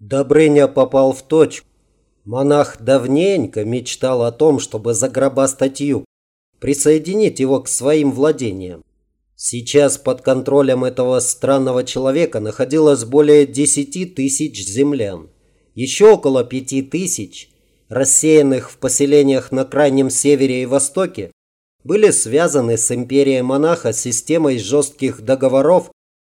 Добрыня попал в точку. Монах давненько мечтал о том, чтобы загробастать юг, присоединить его к своим владениям. Сейчас под контролем этого странного человека находилось более 10 тысяч землян. Еще около 5 тысяч, рассеянных в поселениях на крайнем севере и востоке, были связаны с империей монаха системой жестких договоров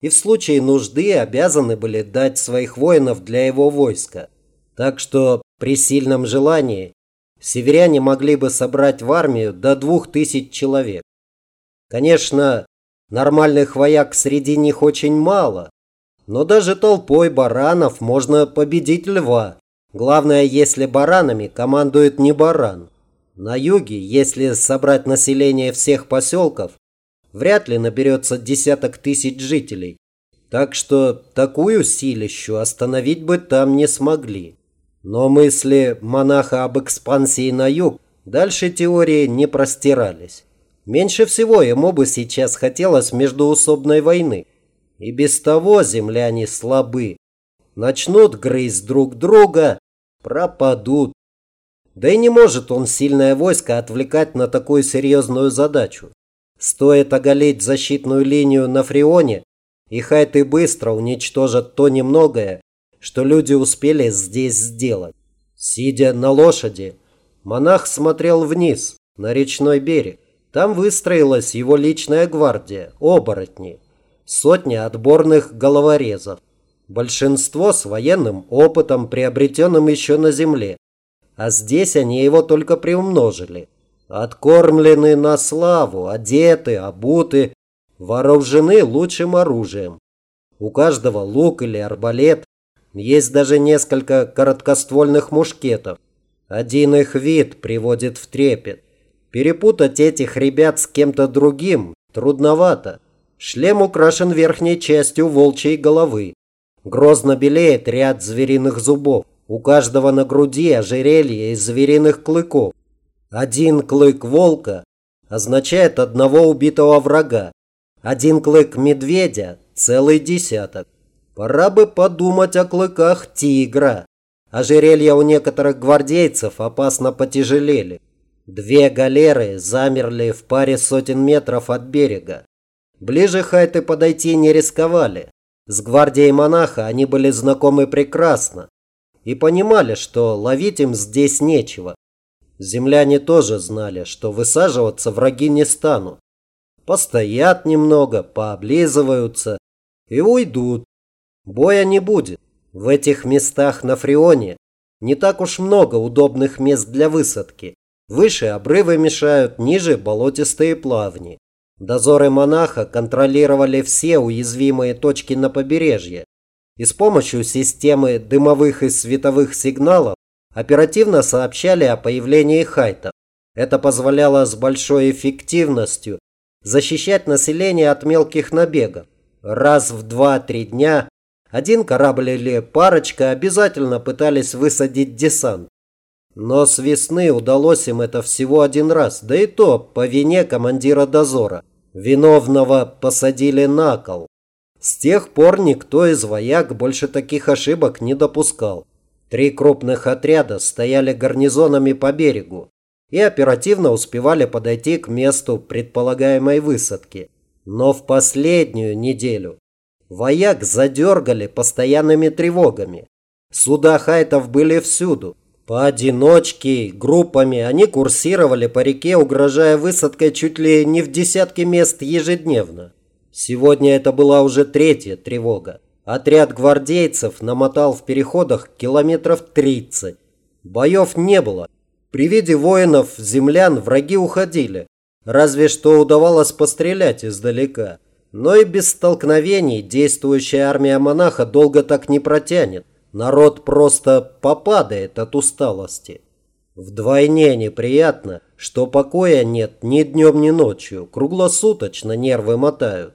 и в случае нужды обязаны были дать своих воинов для его войска. Так что при сильном желании северяне могли бы собрать в армию до двух тысяч человек. Конечно, нормальных вояк среди них очень мало, но даже толпой баранов можно победить льва. Главное, если баранами командует не баран. На юге, если собрать население всех поселков, вряд ли наберется десяток тысяч жителей. Так что такую силищу остановить бы там не смогли. Но мысли монаха об экспансии на юг дальше теории не простирались. Меньше всего ему бы сейчас хотелось междуусобной войны. И без того земляне слабы. Начнут грызть друг друга, пропадут. Да и не может он сильное войско отвлекать на такую серьезную задачу. Стоит оголить защитную линию на Фрионе, и хайты быстро уничтожат то немногое, что люди успели здесь сделать. Сидя на лошади, монах смотрел вниз, на речной берег. Там выстроилась его личная гвардия, оборотни, сотни отборных головорезов. Большинство с военным опытом, приобретенным еще на земле. А здесь они его только приумножили. Откормлены на славу, одеты, обуты, вооружены лучшим оружием. У каждого лук или арбалет, есть даже несколько короткоствольных мушкетов. Один их вид приводит в трепет. Перепутать этих ребят с кем-то другим трудновато. Шлем украшен верхней частью волчьей головы. Грозно белеет ряд звериных зубов. У каждого на груди ожерелье из звериных клыков. Один клык волка означает одного убитого врага. Один клык медведя – целый десяток. Пора бы подумать о клыках тигра. Ожерелья у некоторых гвардейцев опасно потяжелели. Две галеры замерли в паре сотен метров от берега. Ближе хайты подойти не рисковали. С гвардией монаха они были знакомы прекрасно и понимали, что ловить им здесь нечего. Земляне тоже знали, что высаживаться враги не станут. Постоят немного, пооблизываются и уйдут. Боя не будет. В этих местах на Фрионе не так уж много удобных мест для высадки. Выше обрывы мешают, ниже болотистые плавни. Дозоры монаха контролировали все уязвимые точки на побережье и с помощью системы дымовых и световых сигналов оперативно сообщали о появлении хайтов. Это позволяло с большой эффективностью защищать население от мелких набегов. Раз в 2-3 дня один корабль или парочка обязательно пытались высадить десант. Но с весны удалось им это всего один раз, да и то по вине командира дозора. Виновного посадили на кол. С тех пор никто из вояк больше таких ошибок не допускал. Три крупных отряда стояли гарнизонами по берегу и оперативно успевали подойти к месту предполагаемой высадки. Но в последнюю неделю вояк задергали постоянными тревогами. Суда хайтов были всюду. Поодиночке, группами они курсировали по реке, угрожая высадкой чуть ли не в десятки мест ежедневно. Сегодня это была уже третья тревога. Отряд гвардейцев намотал в переходах километров 30. Боев не было. При виде воинов землян враги уходили. Разве что удавалось пострелять издалека. Но и без столкновений действующая армия монаха долго так не протянет. Народ просто попадает от усталости. Вдвойне неприятно, что покоя нет ни днем, ни ночью. Круглосуточно нервы мотают.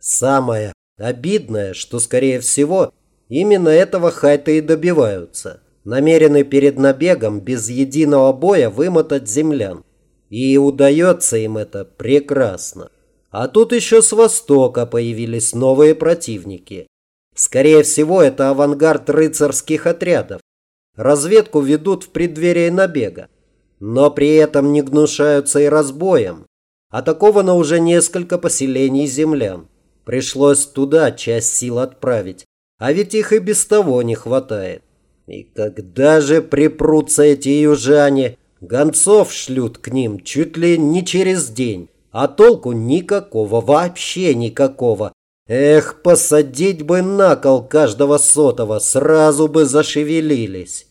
Самое обидное, что, скорее всего, именно этого хайта и добиваются намерены перед набегом без единого боя вымотать землян. И удается им это прекрасно. А тут еще с востока появились новые противники. Скорее всего, это авангард рыцарских отрядов. Разведку ведут в преддверии набега. Но при этом не гнушаются и разбоем. Атаковано уже несколько поселений землян. Пришлось туда часть сил отправить. А ведь их и без того не хватает. И когда же припрутся эти южане? Гонцов шлют к ним чуть ли не через день. А толку никакого, вообще никакого. Эх, посадить бы на кол каждого сотого, сразу бы зашевелились.